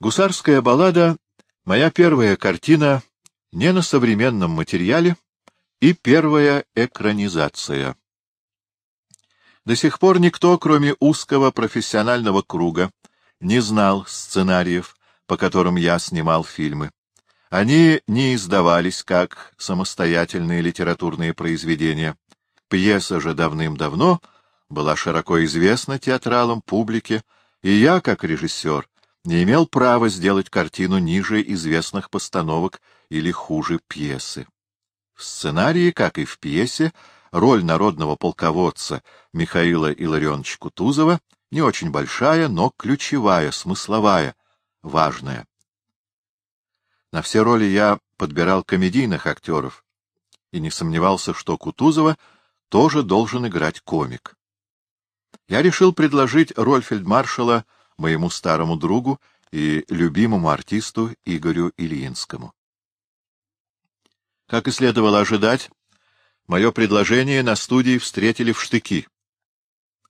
Гусарская баллада — моя первая картина не на современном материале и первая экранизация. До сих пор никто, кроме узкого профессионального круга, не знал сценариев, по которым я снимал фильмы. Они не издавались как самостоятельные литературные произведения. Пьеса же давным-давно была широко известна театралам, публике, и я, как режиссер, не имел права сделать картину ниже известных постановок или хуже пьесы. В сценарии, как и в пьесе, роль народного полководца Михаила Илларионовича Кутузова не очень большая, но ключевая, смысловая, важная. На все роли я подбирал комедийных актеров и не сомневался, что Кутузова тоже должен играть комик. Я решил предложить роль фельдмаршала моему старому другу и любимому артисту Игорю Ильинскому. Как и следовало ожидать, мое предложение на студии встретили в штыки.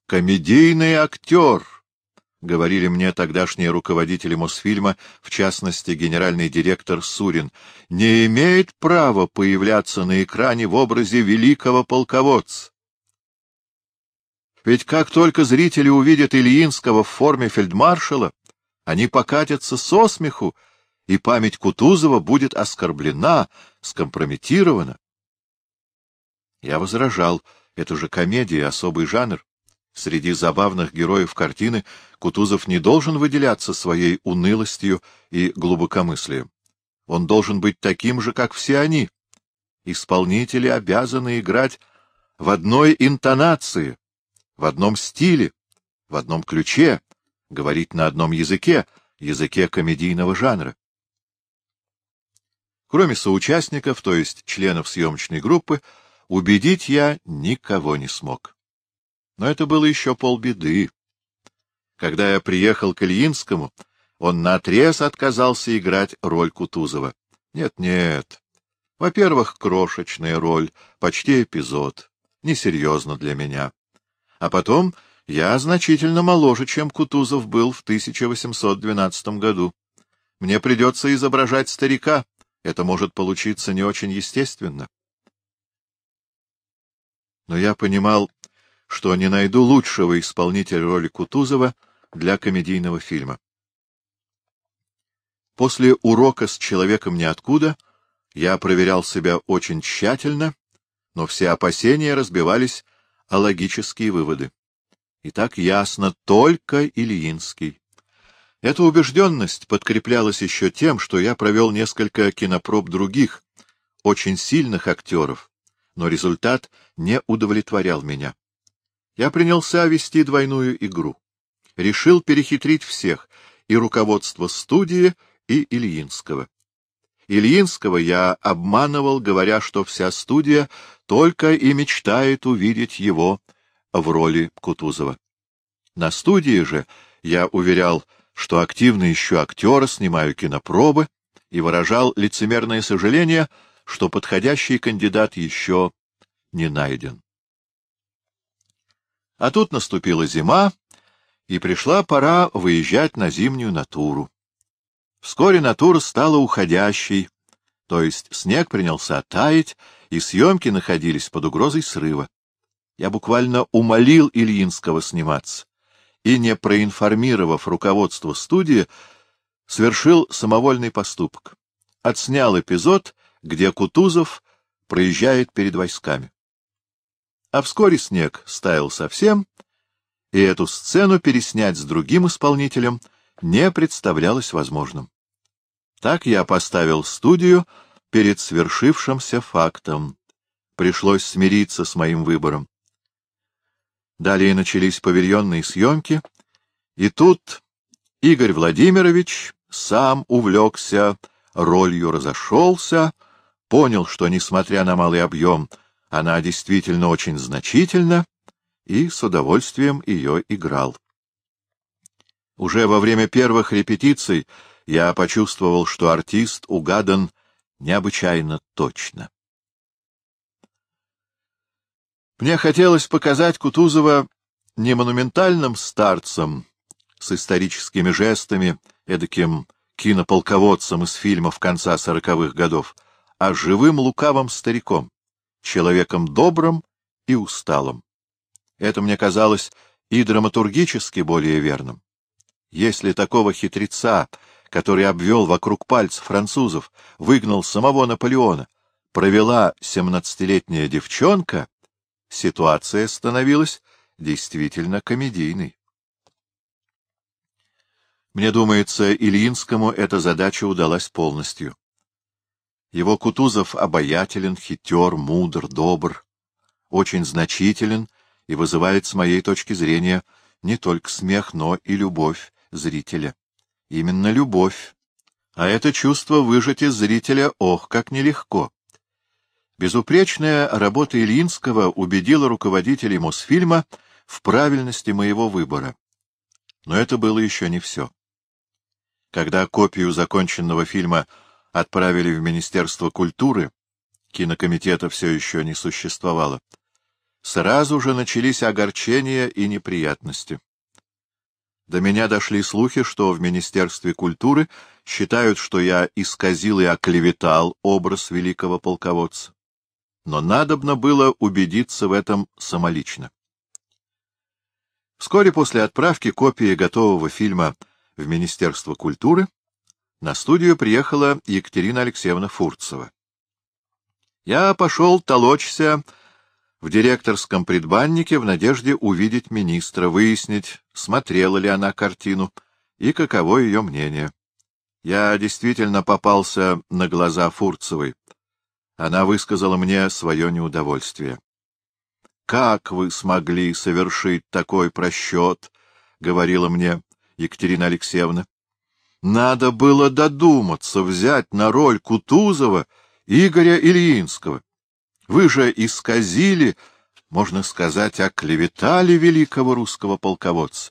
«Комедийный актер!» — говорили мне тогдашние руководители Мосфильма, в частности, генеральный директор Сурин, — не имеет права появляться на экране в образе великого полководца. Ведь как только зрители увидят Ильинского в форме фельдмаршала, они покатятся со смеху, и память Кутузова будет оскорблена, скомпрометирована. Я возражал, это же комедия, особый жанр. Среди забавных героев картины Кутузов не должен выделяться своей унылостью и глубокомыслием. Он должен быть таким же, как все они. Исполнители обязаны играть в одной интонации, в одном стиле, в одном ключе, говорить на одном языке, языке комедийного жанра. Кроме соучастников, то есть членов съемочной группы, убедить я никого не смог. Но это было еще полбеды. Когда я приехал к Ильинскому, он наотрез отказался играть роль Кутузова. Нет-нет. Во-первых, крошечная роль, почти эпизод. Несерьезно для меня. А потом я значительно моложе, чем Кутузов был в 1812 году. Мне придется изображать старика. Это может получиться не очень естественно. Но я понимал, что не найду лучшего исполнителя роли Кутузова для комедийного фильма. После урока с человеком ниоткуда я проверял себя очень тщательно, но все опасения разбивались о логические выводы. И так ясно, только Ильинский. Эта убежденность подкреплялась еще тем, что я провел несколько кинопроб других, очень сильных актеров, но результат не удовлетворял меня. Я принялся вести двойную игру. Решил перехитрить всех, и руководство студии, и Ильинского. Ильинского я обманывал, говоря, что вся студия только и мечтает увидеть его в роли Кутузова. На студии же я уверял, что активно ищу актера, снимаю кинопробы и выражал лицемерное сожаление, что подходящий кандидат еще не найден. А тут наступила зима, и пришла пора выезжать на зимнюю натуру. Вскоре натура стала уходящей, то есть снег принялся таять, и съемки находились под угрозой срыва. Я буквально умолил Ильинского сниматься, и, не проинформировав руководство студии, совершил самовольный поступок. Отснял эпизод, где Кутузов проезжает перед войсками. А вскоре снег стаял совсем, и эту сцену переснять с другим исполнителем не представлялось возможным. Так я поставил студию перед свершившимся фактом. Пришлось смириться с моим выбором. Далее начались павильонные съемки, и тут Игорь Владимирович сам увлекся, ролью разошелся, понял, что, несмотря на малый объем, она действительно очень значительна, и с удовольствием ее играл. Уже во время первых репетиций я почувствовал, что артист угадан необычайно точно. Мне хотелось показать Кутузова не монументальным старцем с историческими жестами, эдаким кинополководцем из фильмов конца сороковых годов, а живым лукавым стариком, человеком добрым и усталым. Это мне казалось и драматургически более верным. Если такого хитреца, который обвел вокруг пальцев французов, выгнал самого Наполеона, провела семнадцатилетняя девчонка, ситуация становилась действительно комедийной. Мне думается, Ильинскому эта задача удалась полностью. Его Кутузов обаятелен, хитер, мудр, добр, очень значителен и вызывает, с моей точки зрения, не только смех, но и любовь зрителя. Именно любовь. А это чувство выжать из зрителя, ох, как нелегко. Безупречная работа Ильинского убедила руководителей Мосфильма в правильности моего выбора. Но это было еще не все. Когда копию законченного фильма отправили в Министерство культуры, кинокомитета все еще не существовало, сразу же начались огорчения и неприятности. До меня дошли слухи, что в Министерстве культуры считают, что я исказил и оклеветал образ великого полководца. Но надобно было убедиться в этом самолично. Вскоре после отправки копии готового фильма в Министерство культуры на студию приехала Екатерина Алексеевна Фурцева. Я пошел толочься в директорском предбаннике в надежде увидеть министра, выяснить, смотрела ли она картину и каково ее мнение. Я действительно попался на глаза Фурцевой. Она высказала мне свое неудовольствие. — Как вы смогли совершить такой просчет? — говорила мне Екатерина Алексеевна. — Надо было додуматься взять на роль Кутузова Игоря Ильинского. Вы же исказили, можно сказать, оклеветали великого русского полководца.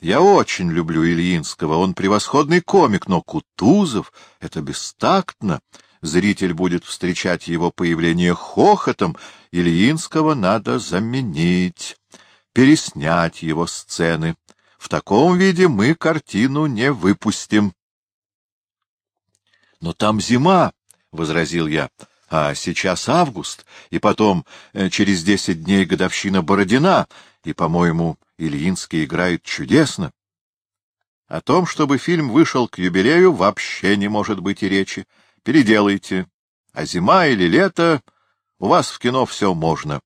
Я очень люблю Ильинского, он превосходный комик, но Кутузов — это бестактно. Зритель будет встречать его появление хохотом, Ильинского надо заменить, переснять его сцены. В таком виде мы картину не выпустим. — Но там зима, — возразил я, — а сейчас август, и потом э, через десять дней годовщина Бородина, и, по-моему, Ильинский играет чудесно. О том, чтобы фильм вышел к юбилею, вообще не может быть и речи. Переделайте. А зима или лето, у вас в кино все можно.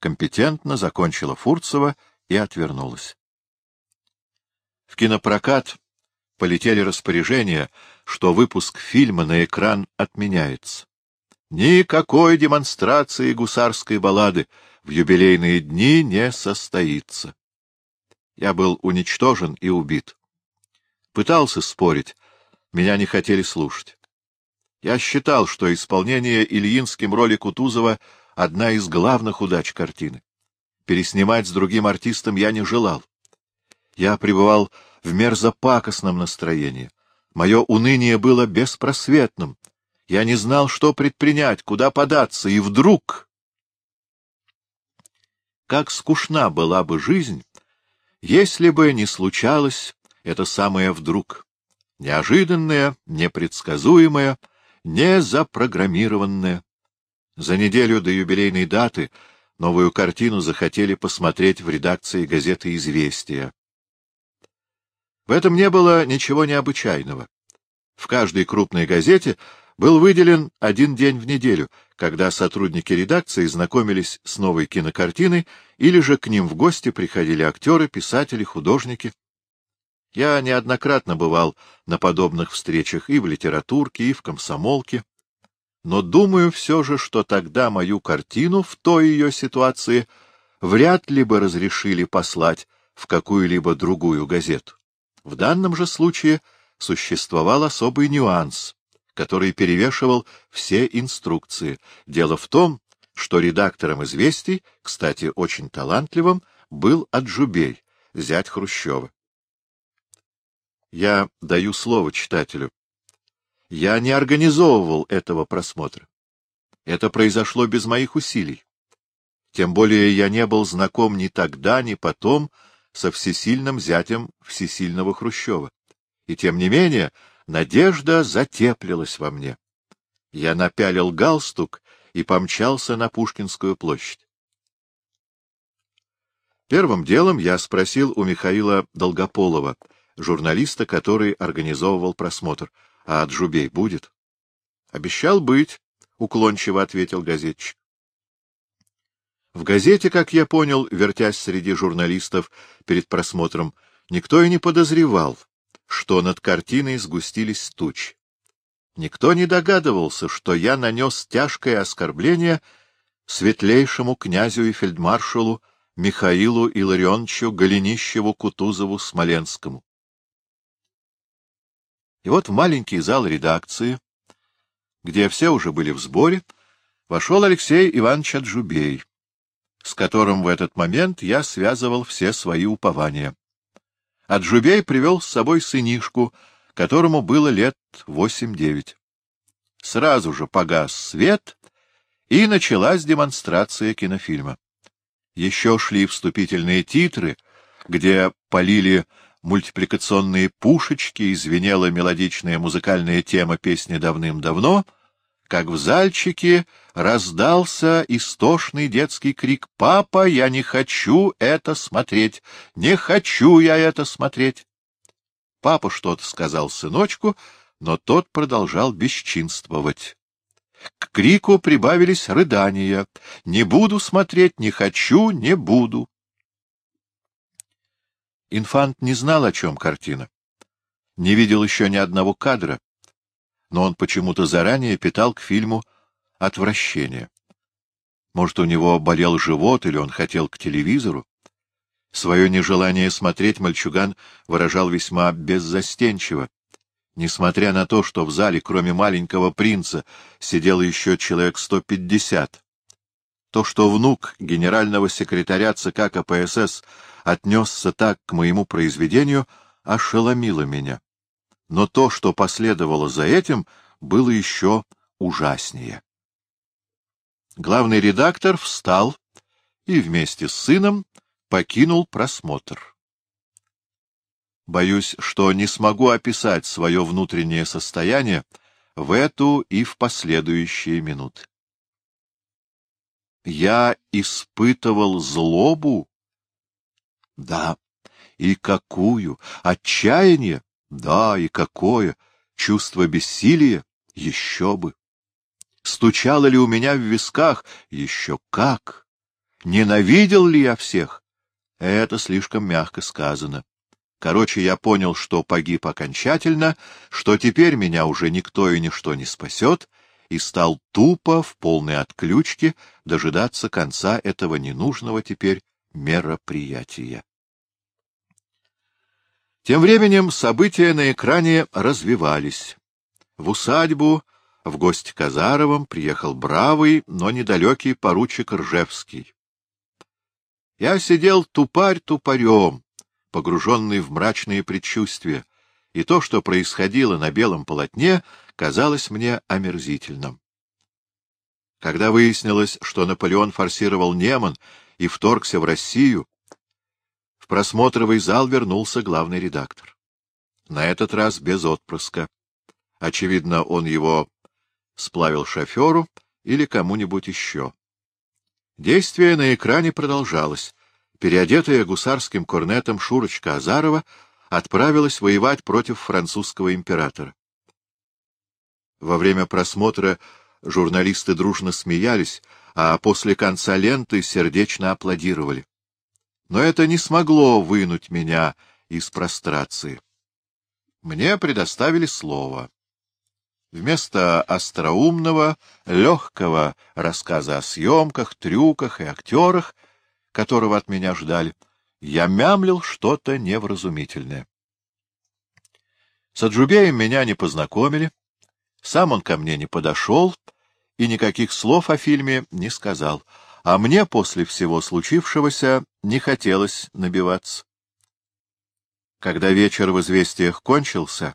Компетентно закончила Фурцева и отвернулась. В кинопрокат полетели распоряжения, что выпуск фильма на экран отменяется. Никакой демонстрации гусарской баллады в юбилейные дни не состоится. Я был уничтожен и убит. Пытался спорить, меня не хотели слушать. Я считал, что исполнение Ильинским роли Кутузова — одна из главных удач картины. Переснимать с другим артистом я не желал. Я пребывал в мерзопакостном настроении. Мое уныние было беспросветным. Я не знал, что предпринять, куда податься, и вдруг... Как скучна была бы жизнь, если бы не случалось это самое вдруг, неожиданное, непредсказуемое, незапрограммированное. За неделю до юбилейной даты новую картину захотели посмотреть в редакции газеты «Известия». В этом не было ничего необычайного. В каждой крупной газете был выделен один день в неделю, когда сотрудники редакции знакомились с новой кинокартиной или же к ним в гости приходили актеры, писатели, художники. Я неоднократно бывал на подобных встречах и в литературке, и в комсомолке, но думаю все же, что тогда мою картину в той ее ситуации вряд ли бы разрешили послать в какую-либо другую газету. В данном же случае существовал особый нюанс, который перевешивал все инструкции. Дело в том, что редактором «Известий», кстати, очень талантливым, был Аджубей, зять Хрущева. Я даю слово читателю. Я не организовывал этого просмотра. Это произошло без моих усилий. Тем более я не был знаком ни тогда, ни потом со всесильным зятем всесильного Хрущева. И тем не менее, надежда затеплилась во мне. Я напялил галстук и помчался на Пушкинскую площадь. Первым делом я спросил у Михаила Долгополова, журналиста, который организовывал просмотр, а Джубей будет? — Обещал быть, — уклончиво ответил газетчик. В газете, как я понял, вертясь среди журналистов перед просмотром, никто и не подозревал, что над картиной сгустились тучи. Никто не догадывался, что я нанес тяжкое оскорбление светлейшему князю и фельдмаршалу Михаилу Илларионовичу Голенищеву-Кутузову-Смоленскому. И вот в маленький зал редакции, где все уже были в сборе, вошел Алексей Иванович Аджубей, с которым в этот момент я связывал все свои упования. Аджубей привел с собой сынишку, которому было лет восемь-девять. Сразу же погас свет, и началась демонстрация кинофильма. Еще шли вступительные титры, где полили мультипликационные пушечки и звенела мелодичная музыкальная тема песни «Давным-давно», как в зальчике раздался истошный детский крик «Папа, я не хочу это смотреть! Не хочу я это смотреть!» Папа что-то сказал сыночку, но тот продолжал бесчинствовать. К крику прибавились рыдания. «Не буду смотреть, не хочу, не буду!» Инфант не знал, о чем картина. Не видел еще ни одного кадра, но он почему-то заранее питал к фильму отвращение. Может, у него болел живот, или он хотел к телевизору? Свое нежелание смотреть мальчуган выражал весьма беззастенчиво. Несмотря на то, что в зале, кроме маленького принца, сидело еще человек сто пятьдесят, то, что внук генерального секретаря ЦК КПСС отнесся так к моему произведению, ошеломило меня. Но то, что последовало за этим, было еще ужаснее. Главный редактор встал и вместе с сыном покинул просмотр. Боюсь, что не смогу описать свое внутреннее состояние в эту и в последующие минуты. Я испытывал злобу? Да. И какую? Отчаяние? Да, и какое? Чувство бессилия? Еще бы. Стучало ли у меня в висках? Еще как. Ненавидел ли я всех? Это слишком мягко сказано. Короче, я понял, что погиб окончательно, что теперь меня уже никто и ничто не спасет, и стал тупо, в полной отключке, дожидаться конца этого ненужного теперь мероприятия. Тем временем события на экране развивались. В усадьбу, в гости к Азаровым, приехал бравый, но недалекий поручик Ржевский. Я сидел тупарь тупарем, погруженный в мрачные предчувствия, и то, что происходило на белом полотне, казалось мне омерзительным. Когда выяснилось, что Наполеон форсировал Неман и вторгся в Россию, просмотровый зал вернулся главный редактор. На этот раз без отпрыска. Очевидно, он его сплавил шоферу или кому-нибудь еще. Действие на экране продолжалось. Переодетая гусарским корнетом Шурочка Азарова отправилась воевать против французского императора. Во время просмотра журналисты дружно смеялись, а после конца ленты сердечно аплодировали. Но это не смогло вынуть меня из прострации. Мне предоставили слово. Вместо остроумного, легкого рассказа о съемках, трюках и актерах, которого от меня ждали, я мямлил что-то невразумительное. С Аджубеем меня не познакомили, сам он ко мне не подошел и никаких слов о фильме не сказал, а мне после всего случившегося не хотелось набиваться. Когда вечер в известиях кончился,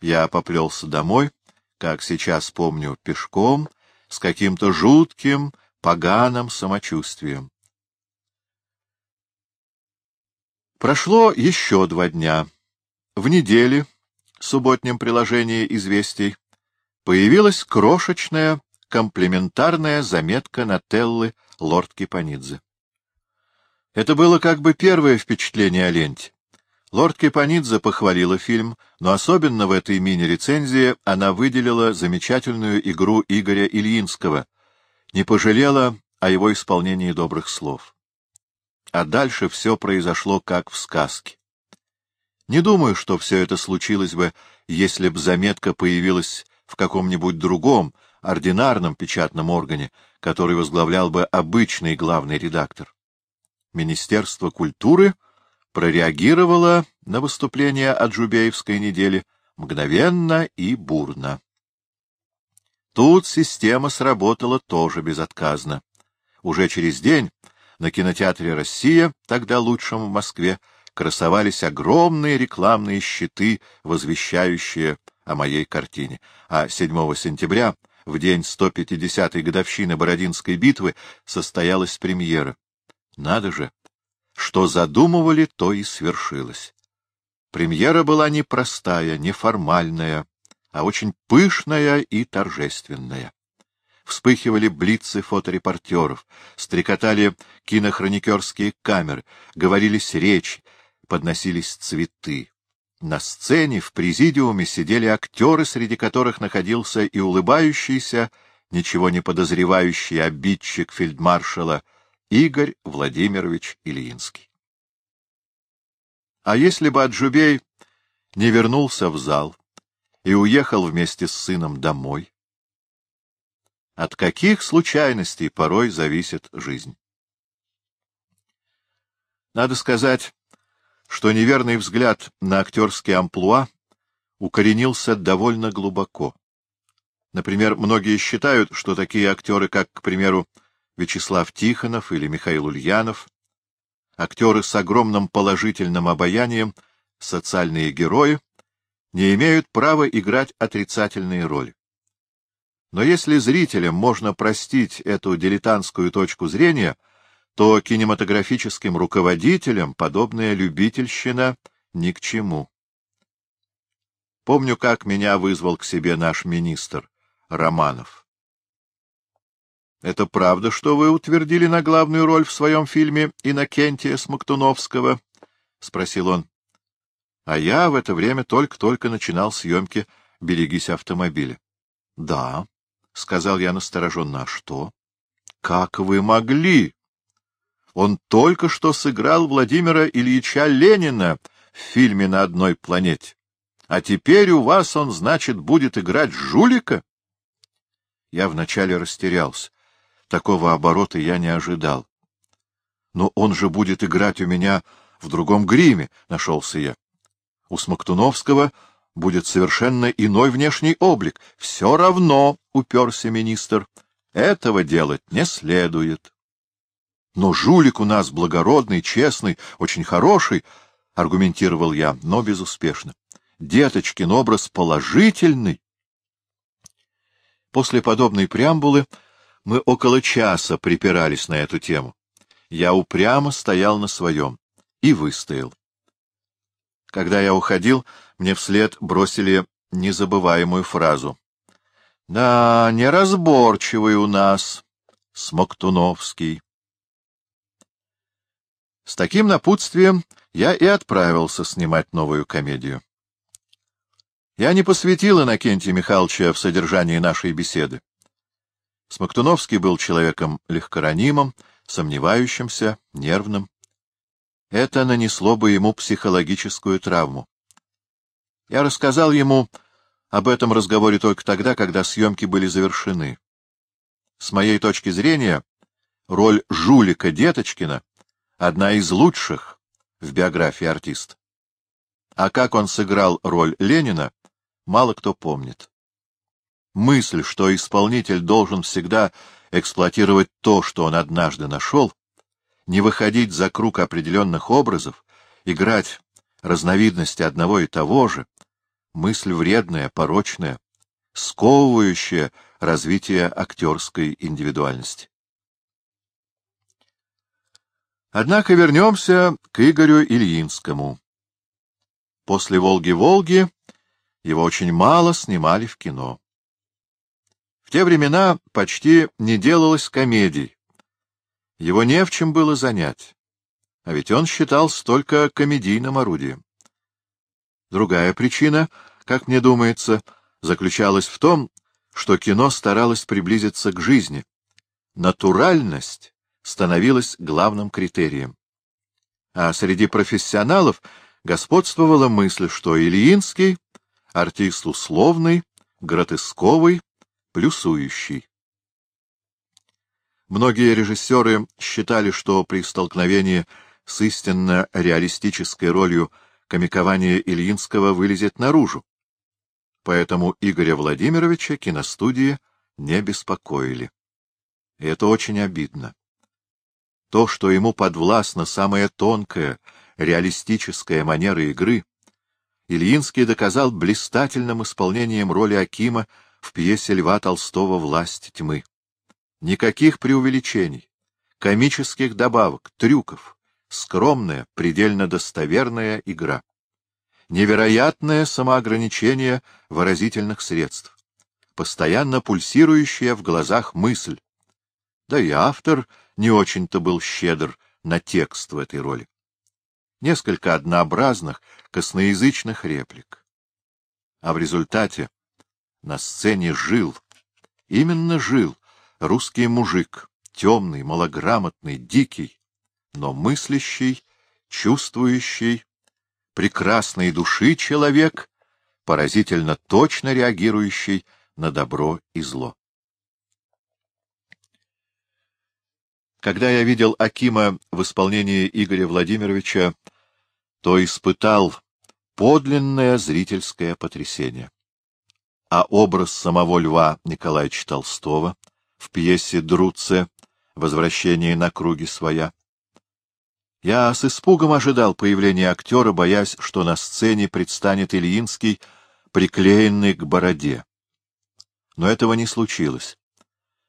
я поплелся домой, как сейчас помню, пешком, с каким-то жутким, поганым самочувствием. Прошло еще два дня. В неделе субботнем приложении известий появилась крошечная комплементарная заметка Нателлы лорд Кипанидзе. Это было как бы первое впечатление о ленте. Лорд Кипанидзе похвалила фильм, но особенно в этой мини-рецензии она выделила замечательную игру Игоря Ильинского, не пожалела о его исполнении добрых слов. А дальше все произошло как в сказке. Не думаю, что все это случилось бы, если б заметка появилась в каком-нибудь другом, ординарном печатном органе, который возглавлял бы обычный главный редактор. Министерство культуры прореагировало на выступление Аджубеевской недели мгновенно и бурно. Тут система сработала тоже безотказно. Уже через день на кинотеатре «Россия», тогда лучшем в Москве, красовались огромные рекламные щиты, возвещающие о моей картине. А 7 сентября, в день 150-й годовщины Бородинской битвы, состоялась премьера. Надо же! Что задумывали, то и свершилось. Премьера была не простая, не формальная, а очень пышная и торжественная. Вспыхивали блицы фоторепортеров, стрекотали кинохроникерские камеры, говорились речи, подносились цветы. На сцене в президиуме сидели актеры, среди которых находился и улыбающийся, ничего не подозревающий обидчик фельдмаршала Игорь Владимирович Ильинский. А если бы Аджубей не вернулся в зал и уехал вместе с сыном домой? От каких случайностей порой зависит жизнь? Надо сказать, что неверный взгляд на актерский амплуа укоренился довольно глубоко. Например, многие считают, что такие актеры, как, к примеру, Вячеслав Тихонов или Михаил Ульянов, актеры с огромным положительным обаянием, социальные герои, не имеют права играть отрицательные роли. Но если зрителям можно простить эту дилетантскую точку зрения — то кинематографическим руководителям подобная любительщина ни к чему. Помню, как меня вызвал к себе наш министр, Романов. — Это правда, что вы утвердили на главную роль в своем фильме Иннокентия Смоктуновского? — спросил он. А я в это время только-только начинал съемки «Берегись автомобиля». — Да, — сказал я настороженно. — А что? — Как вы могли? Он только что сыграл Владимира Ильича Ленина в фильме «На одной планете». А теперь у вас он, значит, будет играть жулика? Я вначале растерялся. Такого оборота я не ожидал. Но он же будет играть у меня в другом гриме, — нашелся я. У Смоктуновского будет совершенно иной внешний облик. Все равно, — уперся министр, — этого делать не следует. Но жулик у нас благородный, честный, очень хороший, — аргументировал я, но безуспешно. Деточкин образ положительный. После подобной преамбулы мы около часа припирались на эту тему. Я упрямо стоял на своем и выстоял. Когда я уходил, мне вслед бросили незабываемую фразу. — Да, неразборчивый у нас, Смоктуновский. С таким напутствием я и отправился снимать новую комедию. Я не посвятил Иннокентия Михайловича в содержании нашей беседы. Смоктуновский был человеком легкоранимым, сомневающимся, нервным. Это нанесло бы ему психологическую травму. Я рассказал ему об этом разговоре только тогда, когда съемки были завершены. С моей точки зрения, роль жулика Деточкина одна из лучших в биографии артиста. А как он сыграл роль Ленина, мало кто помнит. Мысль, что исполнитель должен всегда эксплуатировать то, что он однажды нашел, не выходить за круг определенных образов, играть разновидности одного и того же, мысль вредная, порочная, сковывающая развитие актерской индивидуальности. Однако вернемся к Игорю Ильинскому. После «Волги-Волги» его очень мало снимали в кино. В те времена почти не делалось комедий. Его не в чем было занять, а ведь он считался только комедийным орудием. Другая причина, как мне думается, заключалась в том, что кино старалось приблизиться к жизни. Натуральность становилась главным критерием. А среди профессионалов господствовала мысль, что Ильинский — артист условный, гротесковый, плюсующий. Многие режиссеры считали, что при столкновении с истинно реалистической ролью комикование Ильинского вылезет наружу. Поэтому Игоря Владимировича киностудии не беспокоили. И это очень обидно. То, что ему подвластна самая тонкая, реалистическая манера игры, Ильинский доказал блистательным исполнением роли Акима в пьесе Льва Толстого «Власть тьмы». Никаких преувеличений, комических добавок, трюков, скромная, предельно достоверная игра. Невероятное самоограничение выразительных средств, постоянно пульсирующая в глазах мысль. Да и автор не очень-то был щедр на текст в этой роли. Несколько однообразных, косноязычных реплик. А в результате на сцене жил, именно жил, русский мужик, темный, малограмотный, дикий, но мыслящий, чувствующий, прекрасной души человек, поразительно точно реагирующий на добро и зло. Когда я видел Акима в исполнении Игоря Владимировича, то испытал подлинное зрительское потрясение. А образ самого Льва Николаевича Толстого в пьесе «Друце» «Возвращение на круги своя» Я с испугом ожидал появления актера, боясь, что на сцене предстанет Ильинский, приклеенный к бороде. Но этого не случилось.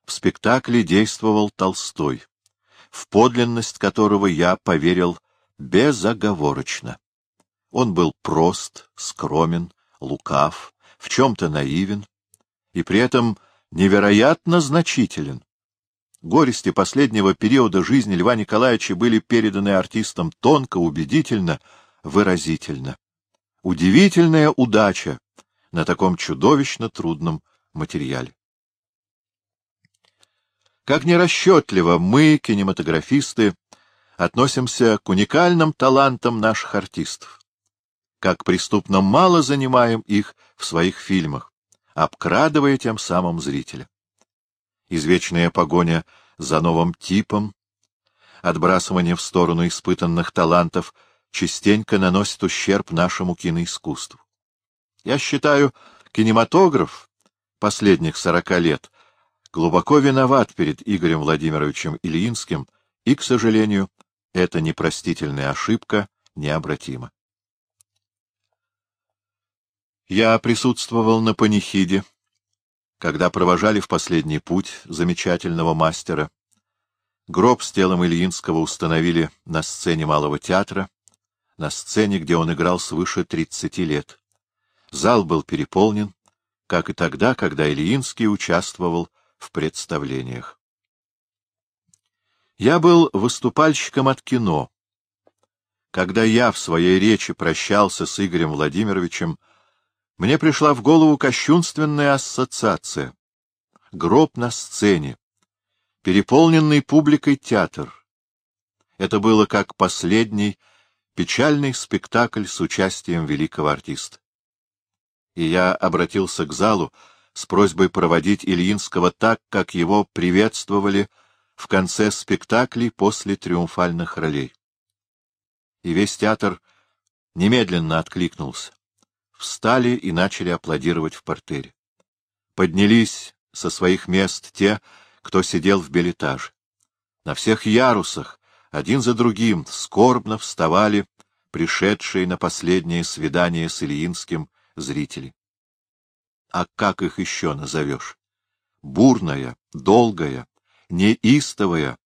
В спектакле действовал Толстой в подлинность которого я поверил безоговорочно. Он был прост, скромен, лукав, в чем-то наивен и при этом невероятно значителен. Горести последнего периода жизни Льва Николаевича были переданы артистам тонко, убедительно, выразительно. Удивительная удача на таком чудовищно трудном материале. Как нерасчетливо мы, кинематографисты, относимся к уникальным талантам наших артистов. Как преступно мало занимаем их в своих фильмах, обкрадывая тем самым зрителя. Извечная погоня за новым типом, отбрасывание в сторону испытанных талантов частенько наносит ущерб нашему киноискусству. Я считаю, кинематограф последних сорока лет глубоко виноват перед Игорем Владимировичем Ильинским, и, к сожалению, эта непростительная ошибка необратима. Я присутствовал на панихиде, когда провожали в последний путь замечательного мастера. Гроб с телом Ильинского установили на сцене Малого театра, на сцене, где он играл свыше тридцати лет. Зал был переполнен, как и тогда, когда Ильинский участвовал в представлениях. Я был выступальщиком от кино. Когда я в своей речи прощался с Игорем Владимировичем, мне пришла в голову кощунственная ассоциация. Гроб на сцене, переполненный публикой театр. Это было как последний печальный спектакль с участием великого артиста. И я обратился к залу, с просьбой проводить Ильинского так, как его приветствовали в конце спектаклей после триумфальных ролей. И весь театр немедленно откликнулся. Встали и начали аплодировать в портере. Поднялись со своих мест те, кто сидел в билетаже. На всех ярусах, один за другим, скорбно вставали пришедшие на последнее свидание с Ильинским зрители а как их еще назовешь? Бурная, долгая, неистовая,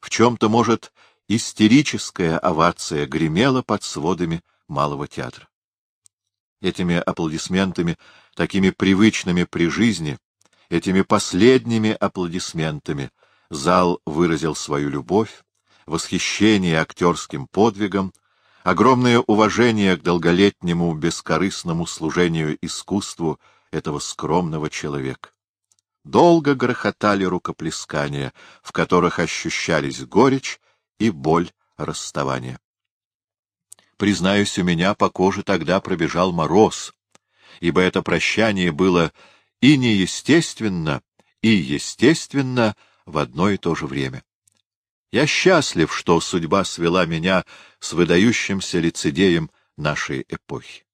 в чем-то, может, истерическая овация гремела под сводами малого театра. Этими аплодисментами, такими привычными при жизни, этими последними аплодисментами зал выразил свою любовь, восхищение актерским подвигом, огромное уважение к долголетнему бескорыстному служению искусству этого скромного человека. Долго грохотали рукоплескания, в которых ощущались горечь и боль расставания. Признаюсь, у меня по коже тогда пробежал мороз, ибо это прощание было и неестественно, и естественно в одно и то же время. Я счастлив, что судьба свела меня с выдающимся лицедеем нашей эпохи.